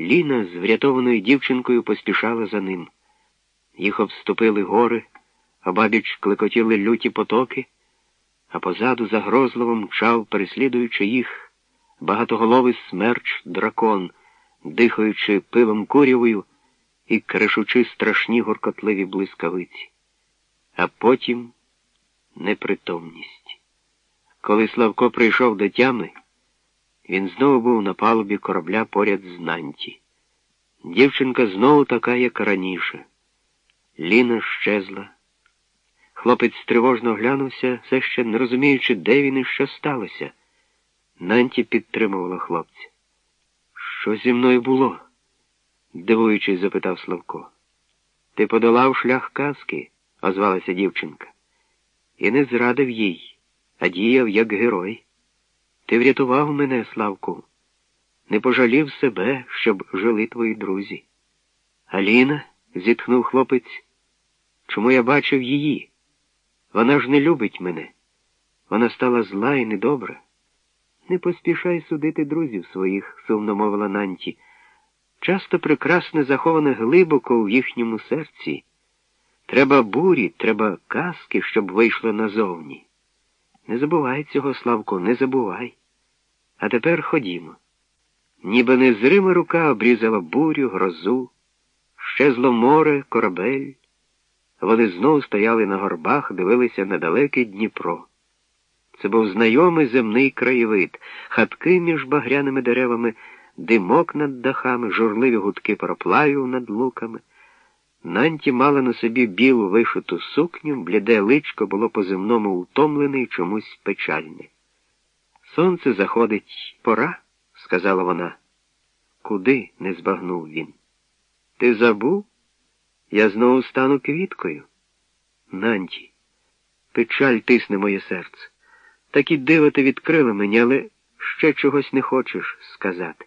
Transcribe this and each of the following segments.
Ліна з врятованою дівчинкою поспішала за ним. Їх обступили гори, а бабіч клекотіли люті потоки, а позаду загрозливо мчав, переслідуючи їх, багатоголовий смерч дракон, дихаючи пивом курявою і кришучи страшні гуркотливі блискавиці. А потім непритомність. Коли Славко прийшов до тями, він знову був на палубі корабля поряд з Нанті. Дівчинка знову така, як раніше. Ліна щезла. Хлопець тривожно глянувся, все ще не розуміючи, де він і що сталося. Нанті підтримувала хлопця. Що зі мною було? дивуючись, запитав Славко. Ти подолав шлях казки, озвалася дівчинка, і не зрадив їй, а діяв як герой. Ти врятував мене, Славку, не пожалів себе, щоб жили твої друзі. Аліна, зітхнув хлопець, чому я бачив її? Вона ж не любить мене. Вона стала зла і недобра. Не поспішай судити друзів своїх, сумно мовила Нанті. Часто прекрасне заховане глибоко в їхньому серці. Треба бурі, треба казки, щоб вийшло назовні. Не забувай цього, Славко, не забувай. А тепер ходімо. Ніби незрима рука обрізала бурю, грозу, щезло море, корабель. Вони знову стояли на горбах, дивилися на далекий Дніпро. Це був знайомий земний краєвид, хатки між багряними деревами, димок над дахами, журливі гудки пароплавів над луками. Нанті мала на собі білу вишиту сукню, бліде личко було по-земному утомлене і чомусь печальне. Сонце заходить пора, сказала вона. Куди? не збагнув він. Ти забув? Я знову стану квіткою. Нанті, печаль тисне моє серце. Такі диво ти відкрила мені, але ще чогось не хочеш сказати.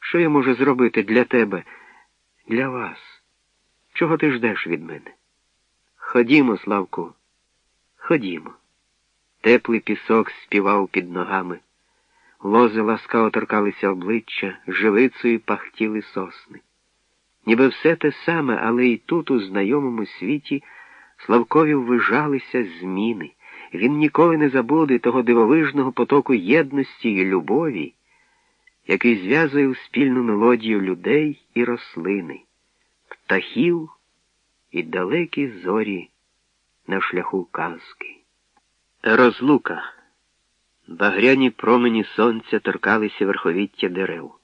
Що я можу зробити для тебе, для вас? Чого ти ждеш від мене? Ходімо, Славку, ходімо. Теплий пісок співав під ногами. Лози ласкаво торкалися обличчя, живицею пахтіли сосни. Ніби все те саме, але і тут, у знайомому світі, Славкові ввижалися зміни. Він ніколи не забуде того дивовижного потоку єдності і любові, який зв'язує у спільну мелодію людей і рослини, птахів і далекі зорі на шляху казки. Розлука. Багряні промені сонця торкалися верховіття дерев.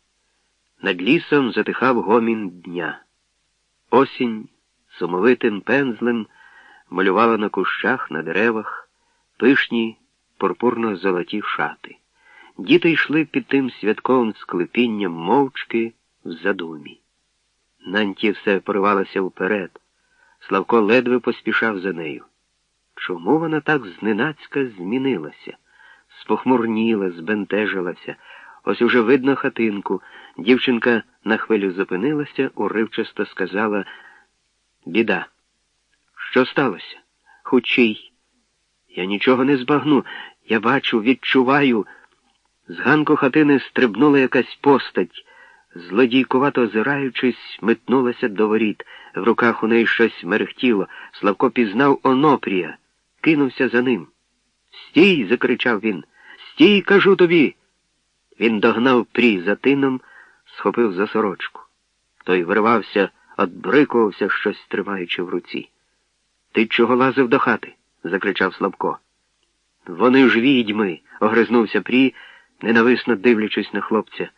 Над лісом затихав гомін дня. Осінь сумовитим пензлем малювала на кущах, на деревах, пишні пурпурно золоті шати. Діти йшли під тим святковим склепінням мовчки в задумі. Нанті все поривалася вперед. Славко ледве поспішав за нею. Чому вона так зненацька змінилася? Спохмурніла, збентежилася. Ось уже видно хатинку. Дівчинка на хвилю зупинилася, уривчасто сказала Біда. Що сталося? Хучий. Я нічого не збагну. Я бачу, відчуваю. З ганку хатини стрибнула якась постать. Злодійкувато озираючись, метнулася до воріт. В руках у неї щось мерехтіло. Славко пізнав Онопрія, кинувся за ним. Стій, закричав він. Стій, кажу тобі. Він догнав прі за тином, схопив за сорочку. Той вирвався, отбрикувався, щось тримаючи в руці. Ти чого лазив до хати? закричав Славко. Вони ж відьми, огризнувся Прі, ненависно дивлячись на хлопця.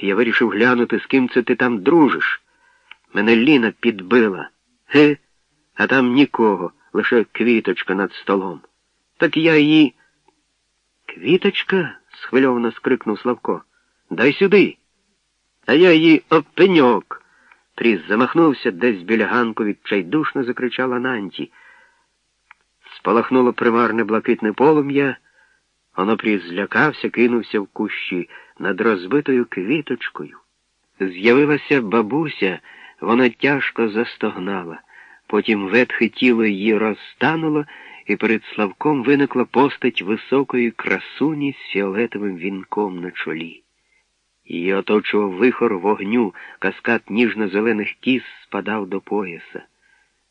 Я вирішив глянути, з ким це ти там дружиш. Мене Ліна підбила. Ге? А там нікого, лише квіточка над столом. Так я її. Квіточка? схвильовано скрикнув Славко. Дай сюди. А я її опеньок. Пріс замахнувся десь біля ганку відчайдушно закричала Нанті. Спалахнуло примарне блакитне полум'я. Онопріс злякався, кинувся в кущі над розбитою квіточкою. З'явилася бабуся, вона тяжко застогнала. Потім ветхе тіло її розтануло, і перед Славком виникла постать високої красуні з фіолетовим вінком на чолі. Її оточував вихор вогню, каскад ніжно-зелених кіз спадав до пояса.